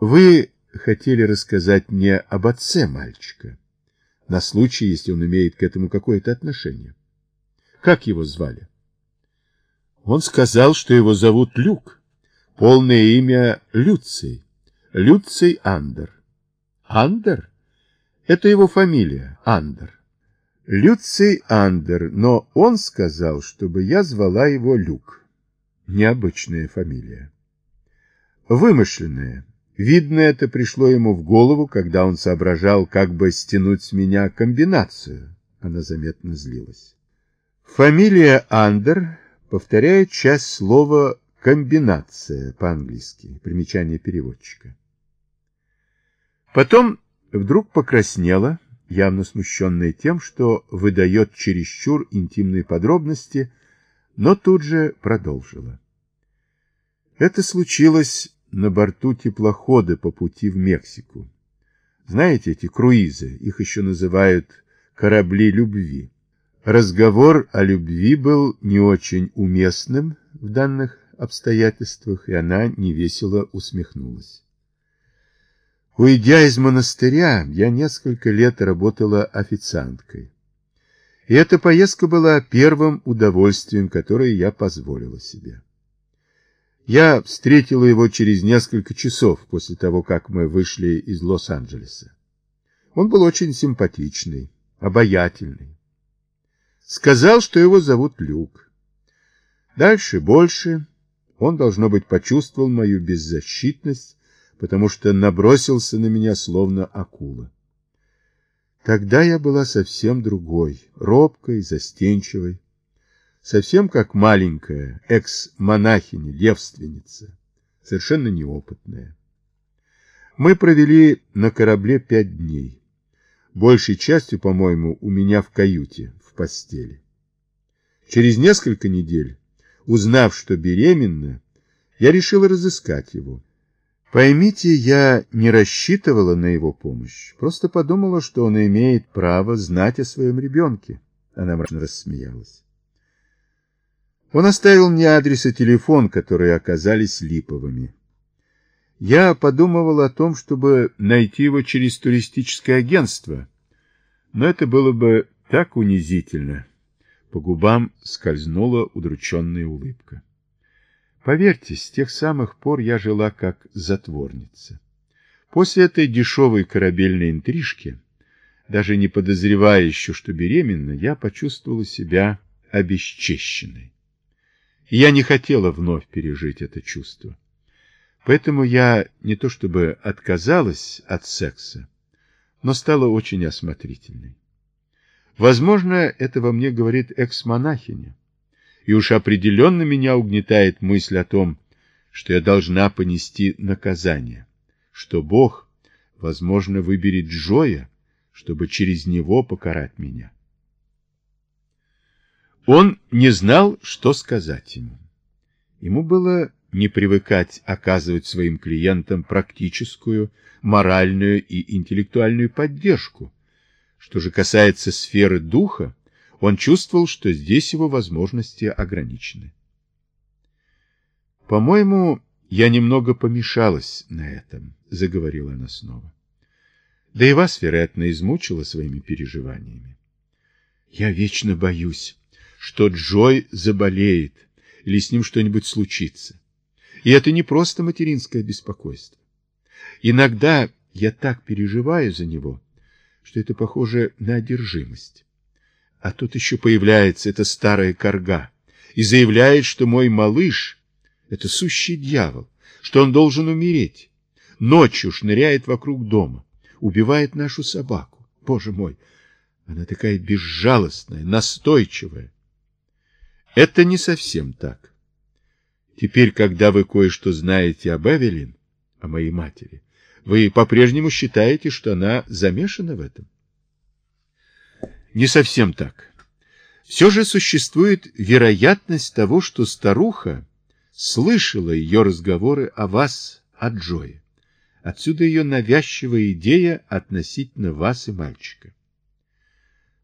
Вы хотели рассказать мне об отце мальчика, на случай, если он имеет к этому какое-то отношение. Как его звали? Он сказал, что его зовут Люк. Полное имя Люций. Люций Андер. Андер? Это его фамилия, Андер. Люций Андер, но он сказал, чтобы я звала его Люк. Необычная фамилия. Вымышленная. Видно, это пришло ему в голову, когда он соображал, как бы стянуть с меня комбинацию. Она заметно злилась. Фамилия Андер повторяет часть слова «комбинация» по-английски, примечание переводчика. Потом вдруг покраснела, явно смущенная тем, что выдает чересчур интимные подробности, но тут же продолжила. Это случилось на борту теплохода по пути в Мексику. Знаете эти круизы, их еще называют корабли любви. Разговор о любви был не очень уместным в данных обстоятельствах, и она невесело усмехнулась. Уйдя из монастыря, я несколько лет работала официанткой. И эта поездка была первым удовольствием, которое я позволила себе. Я встретила его через несколько часов после того, как мы вышли из Лос-Анджелеса. Он был очень симпатичный, обаятельный. Сказал, что его зовут Люк. Дальше больше. Он, должно быть, почувствовал мою беззащитность, потому что набросился на меня словно акула. Тогда я была совсем другой, робкой, застенчивой совсем как маленькая экс-монахиня, девственница, совершенно неопытная. Мы провели на корабле пять дней. Большей частью, по-моему, у меня в каюте, в постели. Через несколько недель, узнав, что беременна, я решила разыскать его. Поймите, я не рассчитывала на его помощь, просто подумала, что он имеет право знать о своем ребенке. Она мрачно рассмеялась. Он оставил мне адрес и телефон, которые оказались липовыми. Я подумывал о том, чтобы найти его через туристическое агентство, но это было бы так унизительно. По губам скользнула удрученная улыбка. Поверьте, с тех самых пор я жила как затворница. После этой дешевой корабельной интрижки, даже не подозревая еще, что беременна, я почувствовала себя обесчещенной я не хотела вновь пережить это чувство. Поэтому я не то чтобы отказалась от секса, но стала очень осмотрительной. Возможно, это во мне говорит экс-монахиня, и уж определенно меня угнетает мысль о том, что я должна понести наказание, что Бог, возможно, выберет Джоя, чтобы через него покарать меня. Он не знал, что сказать ему. Ему было не привыкать оказывать своим клиентам практическую, моральную и интеллектуальную поддержку. Что же касается сферы духа, он чувствовал, что здесь его возможности ограничены. «По-моему, я немного помешалась на этом», — заговорила она снова. «Да и вас, вероятно, измучила своими переживаниями. Я вечно боюсь, что Джой заболеет или с ним что-нибудь случится. И это не просто материнское беспокойство. Иногда я так переживаю за него, что это похоже на одержимость. А тут еще появляется эта старая корга и заявляет, что мой малыш — это сущий дьявол, что он должен умереть. Ночью шныряет вокруг дома, убивает нашу собаку. Боже мой, она такая безжалостная, настойчивая. Это не совсем так. Теперь, когда вы кое-что знаете об Эвелин, о моей матери, вы по-прежнему считаете, что она замешана в этом? Не совсем так. Все же существует вероятность того, что старуха слышала ее разговоры о вас, о Джое. Отсюда ее навязчивая идея относительно вас и мальчика.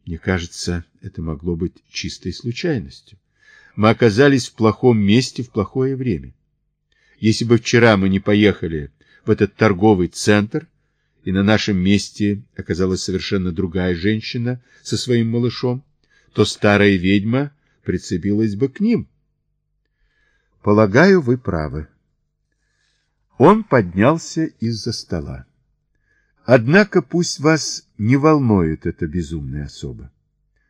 Мне кажется, это могло быть чистой случайностью мы оказались в плохом месте в плохое время. Если бы вчера мы не поехали в этот торговый центр, и на нашем месте оказалась совершенно другая женщина со своим малышом, то старая ведьма прицепилась бы к ним. Полагаю, вы правы. Он поднялся из-за стола. Однако пусть вас не волнует эта безумная особа.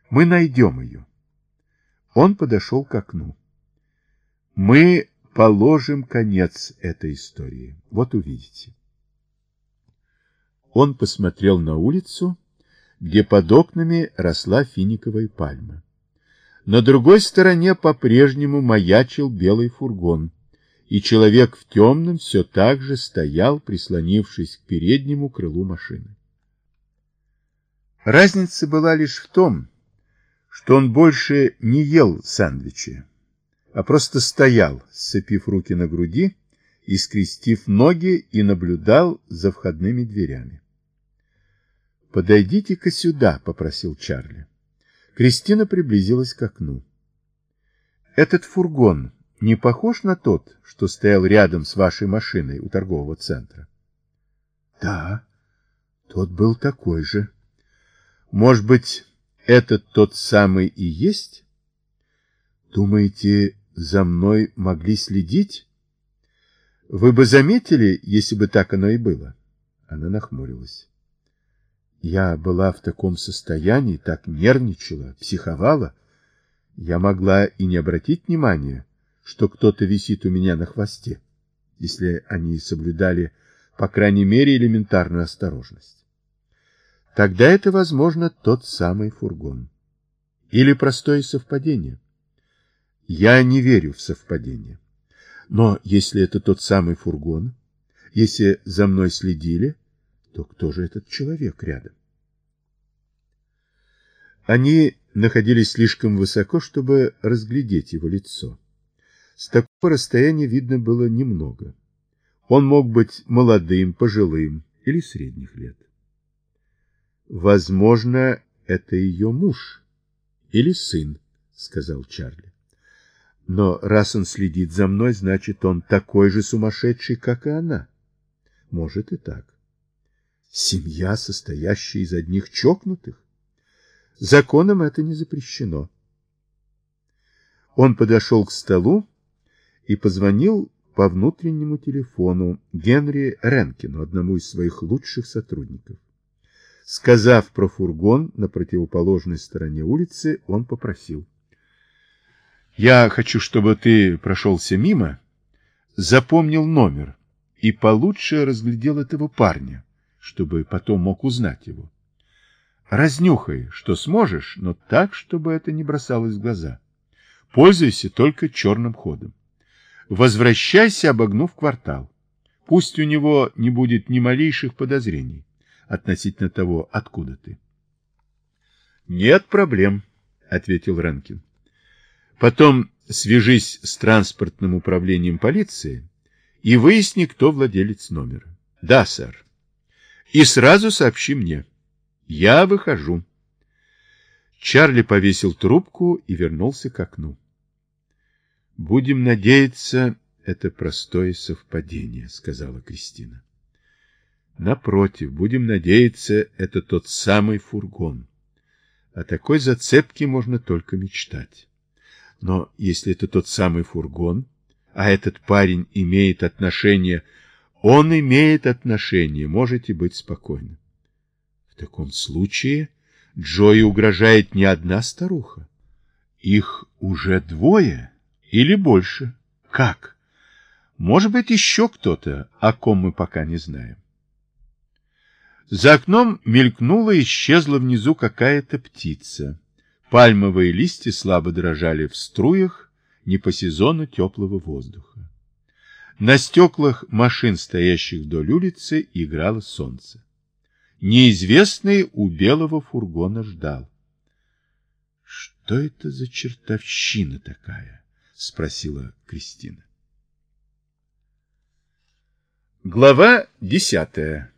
Мы найдем ее. Он подошел к окну. Мы положим конец этой истории. Вот увидите. Он посмотрел на улицу, где под окнами росла финиковая пальма. На другой стороне по-прежнему маячил белый фургон, и человек в темном все так же стоял, прислонившись к переднему крылу машины. Разница была лишь в том, что он больше не ел сэндвичи, а просто стоял, сцепив руки на груди и скрестив ноги и наблюдал за входными дверями. «Подойдите-ка сюда», — попросил Чарли. Кристина приблизилась к окну. «Этот фургон не похож на тот, что стоял рядом с вашей машиной у торгового центра?» «Да, тот был такой же. Может быть, этот тот самый и есть? Думаете, за мной могли следить? Вы бы заметили, если бы так оно и было?» Она нахмурилась. Я была в таком состоянии, так нервничала, психовала. Я могла и не обратить внимания, что кто-то висит у меня на хвосте, если они соблюдали, по крайней мере, элементарную осторожность. Тогда это, возможно, тот самый фургон. Или простое совпадение. Я не верю в совпадение. Но если это тот самый фургон, если за мной следили, то кто же этот человек рядом? Они находились слишком высоко, чтобы разглядеть его лицо. С такого расстояния видно было немного. Он мог быть молодым, пожилым или средних лет. Возможно, это ее муж или сын, сказал Чарли. Но раз он следит за мной, значит, он такой же сумасшедший, как и она. Может и так. Семья, состоящая из одних чокнутых? Законом это не запрещено. Он подошел к столу и позвонил по внутреннему телефону Генри Ренкину, одному из своих лучших сотрудников. Сказав про фургон на противоположной стороне улицы, он попросил. «Я хочу, чтобы ты прошелся мимо, запомнил номер и получше разглядел этого парня, чтобы потом мог узнать его. Разнюхай, что сможешь, но так, чтобы это не бросалось в глаза. Пользуйся только черным ходом. Возвращайся, обогнув квартал. Пусть у него не будет ни малейших подозрений относительно того, откуда ты. — Нет проблем, — ответил Ранкин. — Потом свяжись с транспортным управлением полиции и выясни, кто владелец номера. — Да, сэр. И сразу сообщи мне. — я выхожу. Чарли повесил трубку и вернулся к окну. Будем надеяться, это простое совпадение, сказала Кристина. Напротив, будем надеяться, это тот самый фургон. О такой зацепке можно только мечтать. Но если это тот самый фургон, а этот парень имеет отношение, он имеет отношение, можете быть спокойны. В таком случае Джои угрожает не одна старуха. Их уже двое или больше. Как? Может быть, еще кто-то, о ком мы пока не знаем. За окном мелькнула и исчезла внизу какая-то птица. Пальмовые листья слабо дрожали в струях не по сезону теплого воздуха. На стеклах машин, стоящих вдоль улицы, играло солнце. Неизвестный у белого фургона ждал. — Что это за чертовщина такая? — спросила Кристина. Глава десятая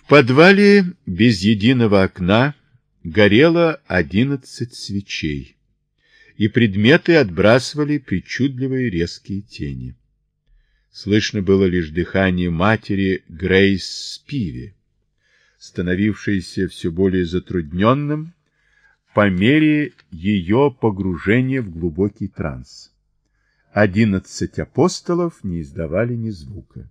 В подвале без единого окна горело одиннадцать свечей, и предметы отбрасывали причудливые резкие тени. Слышно было лишь дыхание матери Грейс Спиви, становившееся все более затрудненным по мере ее погружения в глубокий транс. Одиннадцать апостолов не издавали ни звука.